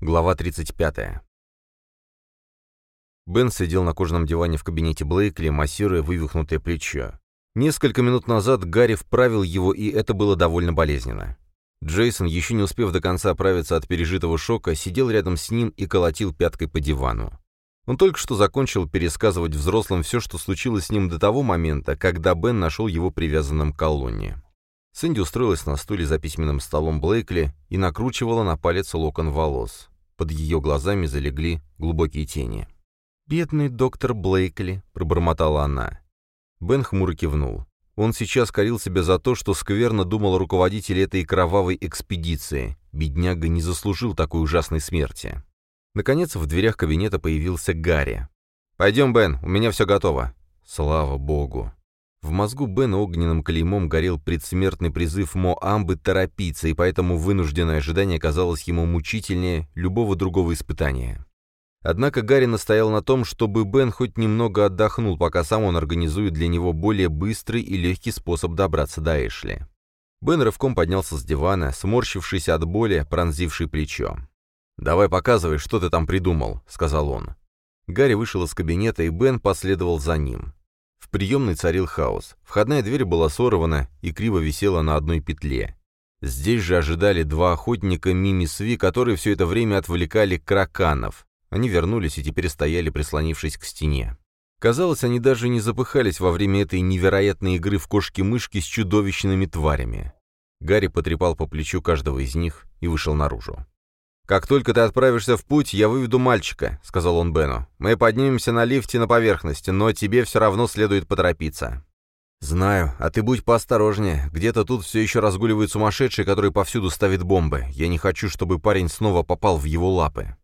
Глава 35. Бен сидел на кожаном диване в кабинете Блейкли, массируя вывихнутое плечо. Несколько минут назад Гарри вправил его, и это было довольно болезненно. Джейсон, еще не успев до конца оправиться от пережитого шока, сидел рядом с ним и колотил пяткой по дивану. Он только что закончил пересказывать взрослым все, что случилось с ним до того момента, когда Бен нашел его привязанным к колонне. Сэнди устроилась на стуле за письменным столом Блейкли и накручивала на палец локон волос. Под ее глазами залегли глубокие тени. «Бедный доктор Блейкли», — пробормотала она. Бен хмуро кивнул. Он сейчас корил себя за то, что скверно думал руководитель этой кровавой экспедиции. Бедняга не заслужил такой ужасной смерти. Наконец, в дверях кабинета появился Гарри. «Пойдем, Бен, у меня все готово». «Слава богу». В мозгу Бена огненным клеймом горел предсмертный призыв Моамбы торопиться, и поэтому вынужденное ожидание казалось ему мучительнее любого другого испытания. Однако Гарри настоял на том, чтобы Бен хоть немного отдохнул, пока сам он организует для него более быстрый и легкий способ добраться до Эшли. Бен рывком поднялся с дивана, сморщившись от боли, пронзившей плечо. «Давай показывай, что ты там придумал», — сказал он. Гарри вышел из кабинета, и Бен последовал за ним. В приемной царил хаос. Входная дверь была сорвана и криво висела на одной петле. Здесь же ожидали два охотника Мими Сви, которые все это время отвлекали краканов. Они вернулись и теперь стояли, прислонившись к стене. Казалось, они даже не запыхались во время этой невероятной игры в кошки-мышки с чудовищными тварями. Гарри потрепал по плечу каждого из них и вышел наружу. «Как только ты отправишься в путь, я выведу мальчика», — сказал он Бену. «Мы поднимемся на лифте на поверхность, но тебе все равно следует поторопиться». «Знаю, а ты будь поосторожнее. Где-то тут все еще разгуливает сумасшедший, который повсюду ставит бомбы. Я не хочу, чтобы парень снова попал в его лапы».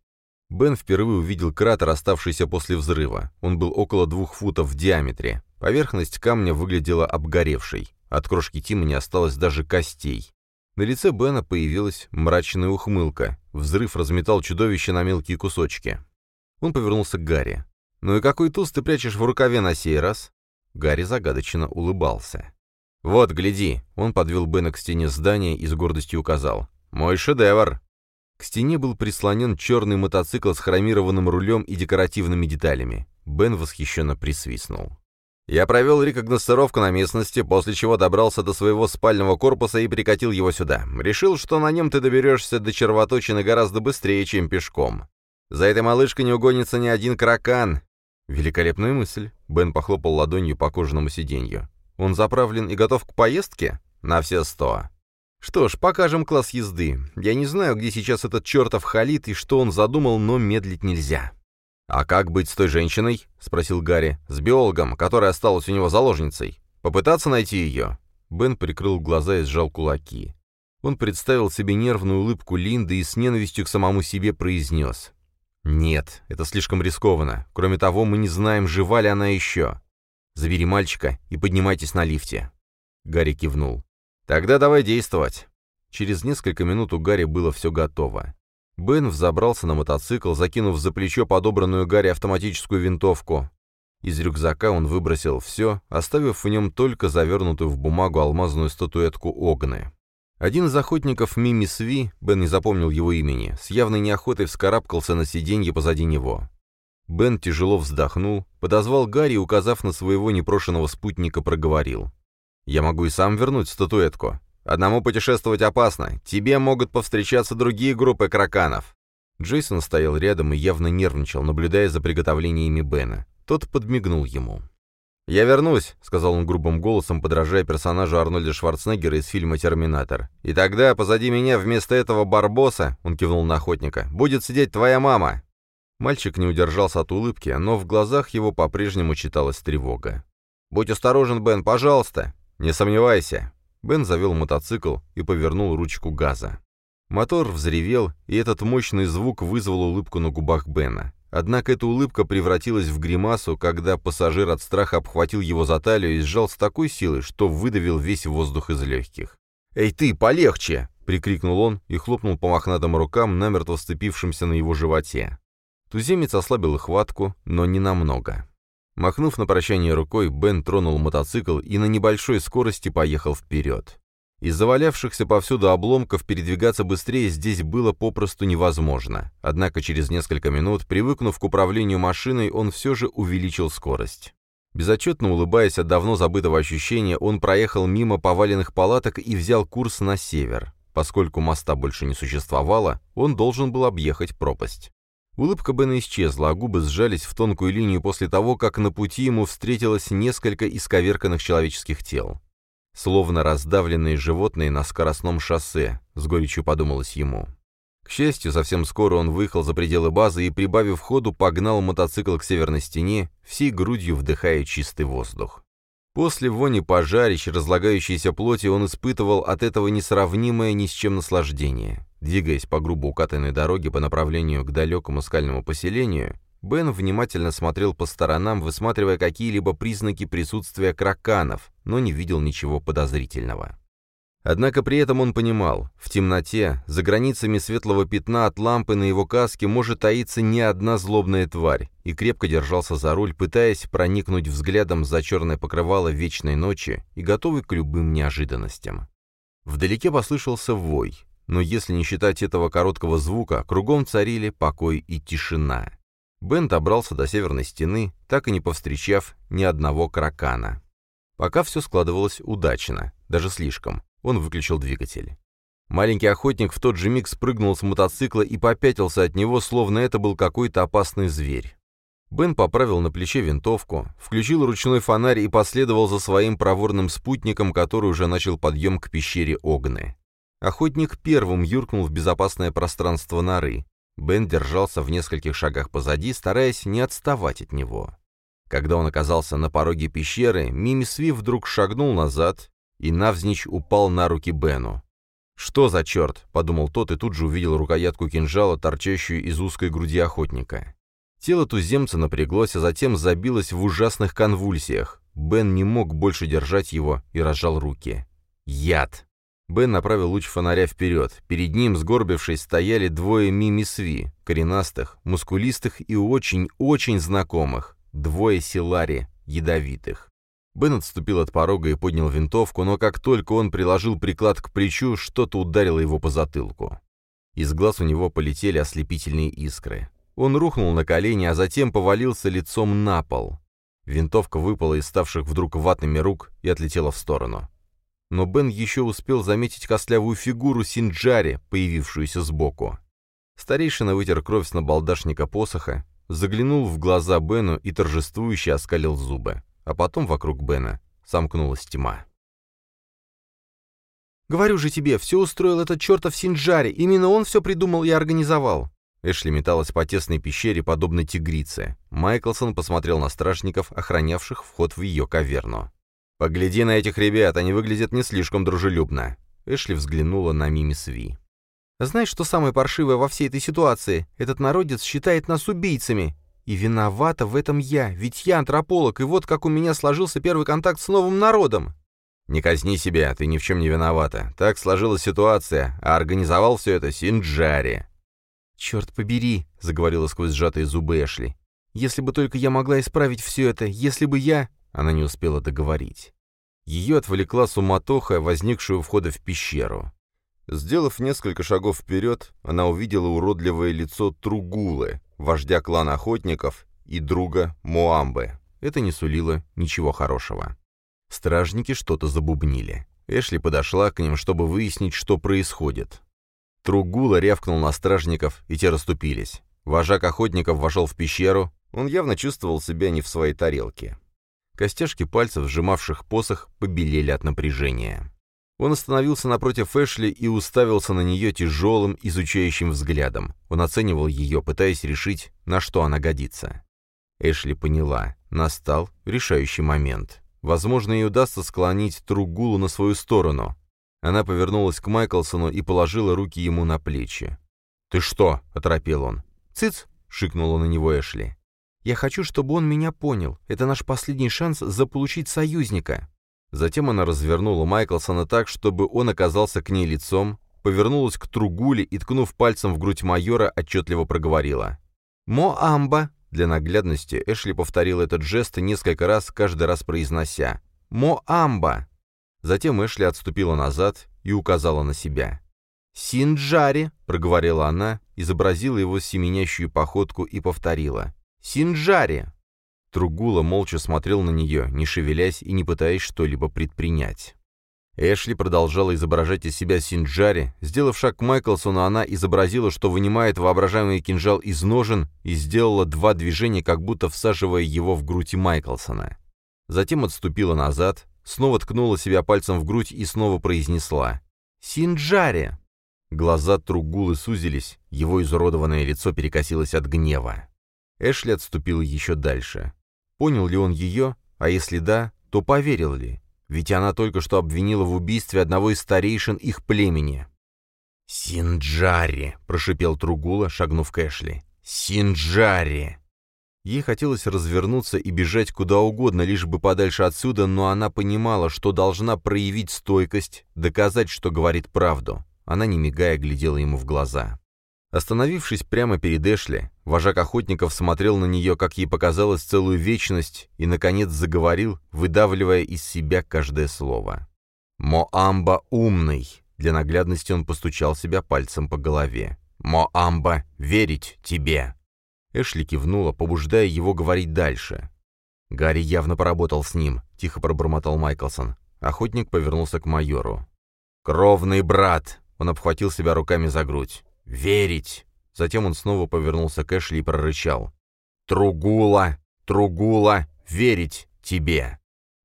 Бен впервые увидел кратер, оставшийся после взрыва. Он был около двух футов в диаметре. Поверхность камня выглядела обгоревшей. От крошки Тима не осталось даже костей. На лице Бена появилась мрачная ухмылка. Взрыв разметал чудовище на мелкие кусочки. Он повернулся к Гарри. «Ну и какой туз ты прячешь в рукаве на сей раз?» Гарри загадочно улыбался. «Вот, гляди!» Он подвел Бена к стене здания и с гордостью указал. «Мой шедевр!» К стене был прислонен черный мотоцикл с хромированным рулем и декоративными деталями. Бен восхищенно присвистнул. Я провел рекогносцировку на местности, после чего добрался до своего спального корпуса и прикатил его сюда. Решил, что на нем ты доберешься до червоточины гораздо быстрее, чем пешком. За этой малышкой не угонится ни один кракан. Великолепная мысль. Бен похлопал ладонью по кожаному сиденью. Он заправлен и готов к поездке? На все сто. Что ж, покажем класс езды. Я не знаю, где сейчас этот чертов халит и что он задумал, но медлить нельзя. «А как быть с той женщиной?» — спросил Гарри. «С биологом, которая осталась у него заложницей. Попытаться найти ее?» Бен прикрыл глаза и сжал кулаки. Он представил себе нервную улыбку Линды и с ненавистью к самому себе произнес. «Нет, это слишком рискованно. Кроме того, мы не знаем, жива ли она еще. Забери мальчика и поднимайтесь на лифте». Гарри кивнул. «Тогда давай действовать». Через несколько минут у Гарри было все готово. Бен взобрался на мотоцикл, закинув за плечо подобранную Гарри автоматическую винтовку. Из рюкзака он выбросил все, оставив в нем только завернутую в бумагу алмазную статуэтку Огны. Один из охотников Мими Сви, Бен не запомнил его имени, с явной неохотой вскарабкался на сиденье позади него. Бен тяжело вздохнул, подозвал Гарри и, указав на своего непрошенного спутника, проговорил. «Я могу и сам вернуть статуэтку. Одному путешествовать опасно. Тебе могут повстречаться другие группы краканов». Джейсон стоял рядом и явно нервничал, наблюдая за приготовлениями Бена. Тот подмигнул ему. «Я вернусь», — сказал он грубым голосом, подражая персонажу Арнольда Шварценеггера из фильма «Терминатор». «И тогда позади меня вместо этого барбоса», — он кивнул на охотника, — «будет сидеть твоя мама». Мальчик не удержался от улыбки, но в глазах его по-прежнему читалась тревога. «Будь осторожен, Бен, пожалуйста!» «Не сомневайся!» Бен завел мотоцикл и повернул ручку газа. Мотор взревел, и этот мощный звук вызвал улыбку на губах Бена. Однако эта улыбка превратилась в гримасу, когда пассажир от страха обхватил его за талию и сжал с такой силой, что выдавил весь воздух из легких. «Эй ты, полегче!» — прикрикнул он и хлопнул по мохнатым рукам, намертво сцепившимся на его животе. Туземец ослабил хватку, но не намного. Махнув на прощание рукой, Бен тронул мотоцикл и на небольшой скорости поехал вперед. Из завалявшихся повсюду обломков передвигаться быстрее здесь было попросту невозможно. Однако через несколько минут, привыкнув к управлению машиной, он все же увеличил скорость. Безотчетно улыбаясь от давно забытого ощущения, он проехал мимо поваленных палаток и взял курс на север. Поскольку моста больше не существовало, он должен был объехать пропасть. Улыбка Бена исчезла, а губы сжались в тонкую линию после того, как на пути ему встретилось несколько исковерканных человеческих тел. Словно раздавленные животные на скоростном шоссе, с горечью подумалось ему. К счастью, совсем скоро он выехал за пределы базы и, прибавив ходу, погнал мотоцикл к северной стене, всей грудью вдыхая чистый воздух. После вони пожарищ, разлагающейся плоти, он испытывал от этого несравнимое ни с чем наслаждение. Двигаясь по грубо укатанной дороге по направлению к далекому скальному поселению, Бен внимательно смотрел по сторонам, высматривая какие-либо признаки присутствия краканов, но не видел ничего подозрительного. Однако при этом он понимал, в темноте, за границами светлого пятна от лампы на его каске может таиться не одна злобная тварь, и крепко держался за руль, пытаясь проникнуть взглядом за черное покрывало вечной ночи и готовый к любым неожиданностям. Вдалеке послышался вой, но если не считать этого короткого звука, кругом царили покой и тишина. Бен добрался до северной стены, так и не повстречав ни одного кракана. Пока все складывалось удачно, даже слишком. Он выключил двигатель. Маленький охотник в тот же миг спрыгнул с мотоцикла и попятился от него, словно это был какой-то опасный зверь. Бен поправил на плече винтовку, включил ручной фонарь и последовал за своим проворным спутником, который уже начал подъем к пещере Огны. Охотник первым юркнул в безопасное пространство норы. Бен держался в нескольких шагах позади, стараясь не отставать от него. Когда он оказался на пороге пещеры, Мими Сви вдруг шагнул назад и навзничь упал на руки Бену. «Что за черт?» — подумал тот и тут же увидел рукоятку кинжала, торчащую из узкой груди охотника. Тело туземца напряглось, а затем забилось в ужасных конвульсиях. Бен не мог больше держать его и разжал руки. «Яд!» Бен направил луч фонаря вперед. Перед ним, сгорбившись, стояли двое мимисви, коренастых, мускулистых и очень-очень знакомых. Двое силари, ядовитых. Бен отступил от порога и поднял винтовку, но как только он приложил приклад к плечу, что-то ударило его по затылку. Из глаз у него полетели ослепительные искры. Он рухнул на колени, а затем повалился лицом на пол. Винтовка выпала из ставших вдруг ватными рук и отлетела в сторону но Бен еще успел заметить костлявую фигуру Синджари, появившуюся сбоку. Старейшина вытер кровь с набалдашника посоха, заглянул в глаза Бену и торжествующе оскалил зубы. А потом вокруг Бена сомкнулась тьма. «Говорю же тебе, все устроил этот чертов Синджари, именно он все придумал и организовал». Эшли металась по тесной пещере, подобно тигрице. Майклсон посмотрел на стражников, охранявших вход в ее каверну. «Погляди на этих ребят, они выглядят не слишком дружелюбно». Эшли взглянула на Мими Сви. «Знаешь, что самое паршивое во всей этой ситуации? Этот народец считает нас убийцами. И виновата в этом я, ведь я антрополог, и вот как у меня сложился первый контакт с новым народом». «Не казни себя, ты ни в чем не виновата. Так сложилась ситуация, а организовал все это Синджари». «Черт побери», — заговорила сквозь сжатые зубы Эшли. «Если бы только я могла исправить все это, если бы я...» Она не успела договорить. Ее отвлекла суматоха, возникшая у входа в пещеру. Сделав несколько шагов вперед, она увидела уродливое лицо Тругулы, вождя клана охотников и друга Моамбы. Это не сулило ничего хорошего. Стражники что-то забубнили. Эшли подошла к ним, чтобы выяснить, что происходит. Тругула рявкнул на стражников, и те расступились. Вожак охотников вошел в пещеру, он явно чувствовал себя не в своей тарелке. Костяшки пальцев, сжимавших посох, побелели от напряжения. Он остановился напротив Эшли и уставился на нее тяжелым, изучающим взглядом. Он оценивал ее, пытаясь решить, на что она годится. Эшли поняла. Настал решающий момент. Возможно, ей удастся склонить Тругулу на свою сторону. Она повернулась к Майклсону и положила руки ему на плечи. «Ты что?» — оторопел он. «Цыц!» — шикнула на него Эшли. Я хочу, чтобы он меня понял. Это наш последний шанс заполучить союзника». Затем она развернула Майклсона так, чтобы он оказался к ней лицом, повернулась к Тругуле и, ткнув пальцем в грудь майора, отчетливо проговорила. «Моамба!» Для наглядности Эшли повторил этот жест несколько раз, каждый раз произнося «Моамба!». Затем Эшли отступила назад и указала на себя. «Синджари!» — проговорила она, изобразила его семенящую походку и повторила. «Синджари!» Тругула молча смотрел на нее, не шевелясь и не пытаясь что-либо предпринять. Эшли продолжала изображать из себя Синджари. Сделав шаг к Майклсону, она изобразила, что вынимает воображаемый кинжал из ножен и сделала два движения, как будто всаживая его в грудь Майклсона. Затем отступила назад, снова ткнула себя пальцем в грудь и снова произнесла «Синджари!». Глаза Тругулы сузились, его изуродованное лицо перекосилось от гнева. Эшли отступил еще дальше. Понял ли он ее, а если да, то поверил ли? Ведь она только что обвинила в убийстве одного из старейшин их племени. «Синджари!» — прошипел Тругула, шагнув к Эшли. «Синджари!» Ей хотелось развернуться и бежать куда угодно, лишь бы подальше отсюда, но она понимала, что должна проявить стойкость, доказать, что говорит правду. Она, не мигая, глядела ему в глаза. Остановившись прямо перед Эшли, вожак охотников смотрел на нее, как ей показалось, целую вечность, и, наконец, заговорил, выдавливая из себя каждое слово. «Моамба умный!» Для наглядности он постучал себя пальцем по голове. «Моамба, верить тебе!» Эшли кивнула, побуждая его говорить дальше. Гарри явно поработал с ним, тихо пробормотал Майклсон. Охотник повернулся к майору. «Кровный брат!» Он обхватил себя руками за грудь. «Верить!» Затем он снова повернулся к Эшли и прорычал. «Тругула! Тругула! Верить тебе!»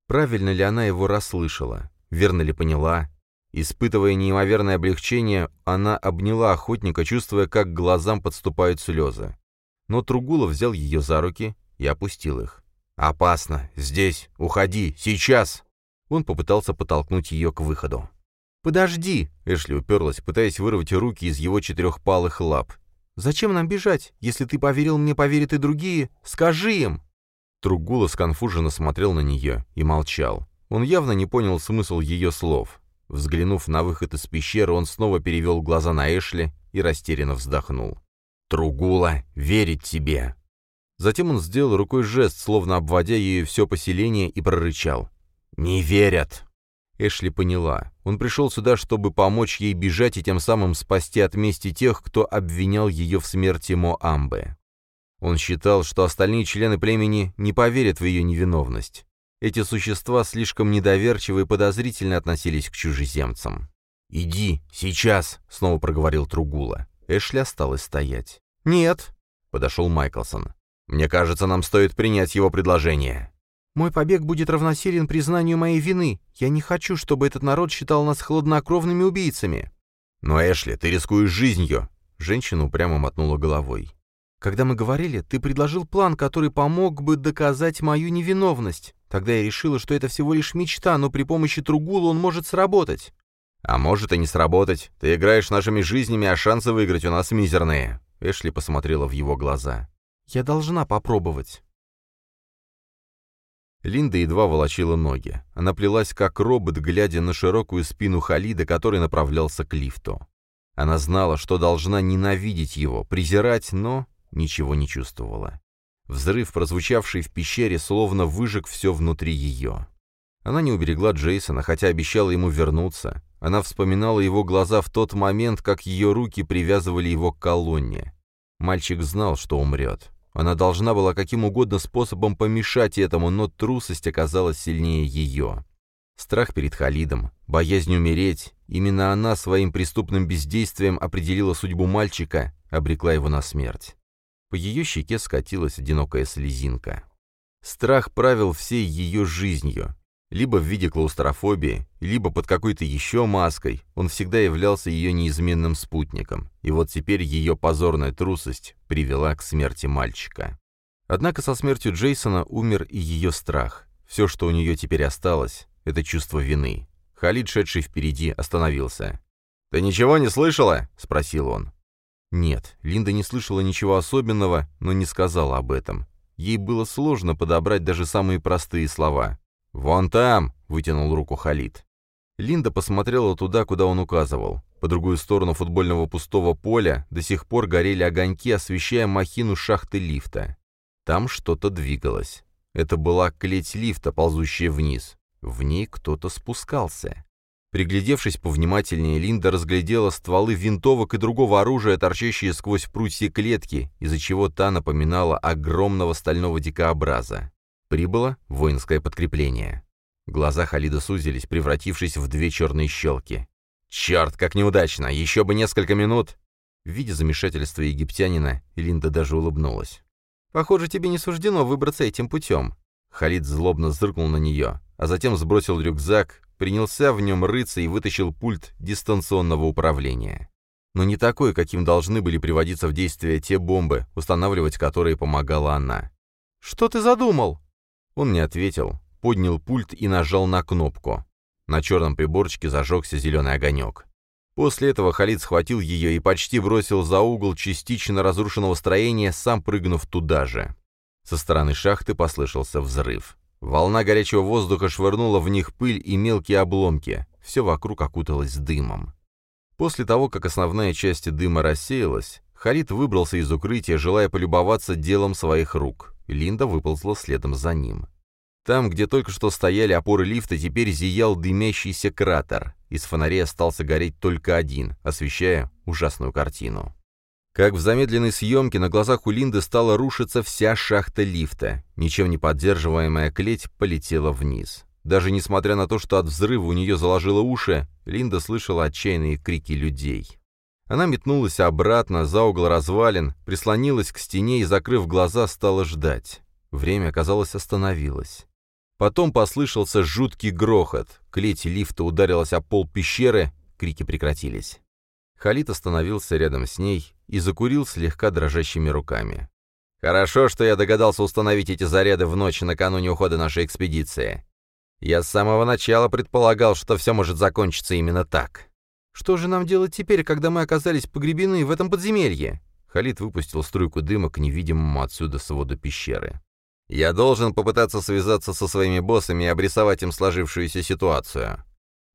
Правильно ли она его расслышала? Верно ли поняла? Испытывая неимоверное облегчение, она обняла охотника, чувствуя, как глазам подступают слезы. Но Тругула взял ее за руки и опустил их. «Опасно! Здесь! Уходи! Сейчас!» Он попытался подтолкнуть ее к выходу. «Подожди!» — Эшли уперлась, пытаясь вырвать руки из его четырехпалых лап. «Зачем нам бежать? Если ты поверил мне, поверят и другие. Скажи им!» Тругула сконфуженно смотрел на нее и молчал. Он явно не понял смысл ее слов. Взглянув на выход из пещеры, он снова перевел глаза на Эшли и растерянно вздохнул. «Тругула, верить тебе!» Затем он сделал рукой жест, словно обводя ею все поселение, и прорычал. «Не верят!» Эшли поняла. Он пришел сюда, чтобы помочь ей бежать и тем самым спасти от мести тех, кто обвинял ее в смерти Моамбе. Он считал, что остальные члены племени не поверят в ее невиновность. Эти существа слишком недоверчиво и подозрительно относились к чужеземцам. «Иди, сейчас!» — снова проговорил Тругула. Эшли осталась стоять. «Нет!» — подошел Майклсон. «Мне кажется, нам стоит принять его предложение». Мой побег будет равносилен признанию моей вины. Я не хочу, чтобы этот народ считал нас хладнокровными убийцами». «Но, Эшли, ты рискуешь жизнью!» Женщина упрямо мотнула головой. «Когда мы говорили, ты предложил план, который помог бы доказать мою невиновность. Тогда я решила, что это всего лишь мечта, но при помощи Тругула он может сработать». «А может и не сработать. Ты играешь нашими жизнями, а шансы выиграть у нас мизерные». Эшли посмотрела в его глаза. «Я должна попробовать». Линда едва волочила ноги. Она плелась как робот, глядя на широкую спину Халида, который направлялся к лифту. Она знала, что должна ненавидеть его, презирать, но ничего не чувствовала. Взрыв, прозвучавший в пещере, словно выжег все внутри ее. Она не уберегла Джейсона, хотя обещала ему вернуться. Она вспоминала его глаза в тот момент, как ее руки привязывали его к колонне. Мальчик знал, что умрет. Она должна была каким угодно способом помешать этому, но трусость оказалась сильнее ее. Страх перед Халидом, боязнь умереть, именно она своим преступным бездействием определила судьбу мальчика, обрекла его на смерть. По ее щеке скатилась одинокая слезинка. Страх правил всей ее жизнью, либо в виде клаустрофобии, либо под какой-то еще маской, он всегда являлся ее неизменным спутником, и вот теперь ее позорная трусость привела к смерти мальчика. Однако со смертью Джейсона умер и ее страх. Все, что у нее теперь осталось, — это чувство вины. Халид, шедший впереди, остановился. «Ты ничего не слышала?» — спросил он. Нет, Линда не слышала ничего особенного, но не сказала об этом. Ей было сложно подобрать даже самые простые слова. «Вон там!» — вытянул руку Халид. Линда посмотрела туда, куда он указывал. По другую сторону футбольного пустого поля до сих пор горели огоньки, освещая махину шахты лифта. Там что-то двигалось. Это была клеть лифта, ползущая вниз. В ней кто-то спускался. Приглядевшись повнимательнее, Линда разглядела стволы винтовок и другого оружия, торчащие сквозь прутья клетки, из-за чего та напоминала огромного стального дикообраза. Прибыло воинское подкрепление. Глаза Халида сузились, превратившись в две черные щелки. «Черт, как неудачно! Еще бы несколько минут!» Видя замешательство египтянина, Линда даже улыбнулась. «Похоже, тебе не суждено выбраться этим путем». Халид злобно зыркнул на нее, а затем сбросил рюкзак, принялся в нем рыться и вытащил пульт дистанционного управления. Но не такой, каким должны были приводиться в действие те бомбы, устанавливать которые помогала она. «Что ты задумал?» Он не ответил, поднял пульт и нажал на кнопку. На черном приборчике зажегся зеленый огонек. После этого Халид схватил ее и почти бросил за угол частично разрушенного строения, сам прыгнув туда же. Со стороны шахты послышался взрыв. Волна горячего воздуха швырнула в них пыль и мелкие обломки. Все вокруг окуталось дымом. После того, как основная часть дыма рассеялась, Халид выбрался из укрытия, желая полюбоваться делом своих рук. Линда выползла следом за ним. Там, где только что стояли опоры лифта, теперь зиял дымящийся кратер. Из фонарей остался гореть только один, освещая ужасную картину. Как в замедленной съемке на глазах у Линды стала рушиться вся шахта лифта. Ничем не поддерживаемая клеть полетела вниз. Даже несмотря на то, что от взрыва у нее заложило уши, Линда слышала отчаянные крики людей. Она метнулась обратно, за угол развалин, прислонилась к стене и, закрыв глаза, стала ждать. Время, казалось, остановилось. Потом послышался жуткий грохот. Клеть лифта ударилась о пол пещеры, крики прекратились. Халид остановился рядом с ней и закурил слегка дрожащими руками. «Хорошо, что я догадался установить эти заряды в ночь накануне ухода нашей экспедиции. Я с самого начала предполагал, что все может закончиться именно так. Что же нам делать теперь, когда мы оказались погребены в этом подземелье?» Халид выпустил струйку дыма к невидимому отсюда своду пещеры. «Я должен попытаться связаться со своими боссами и обрисовать им сложившуюся ситуацию.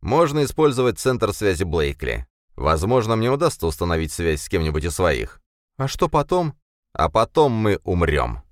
Можно использовать центр связи Блейкли. Возможно, мне удастся установить связь с кем-нибудь из своих. А что потом? А потом мы умрем.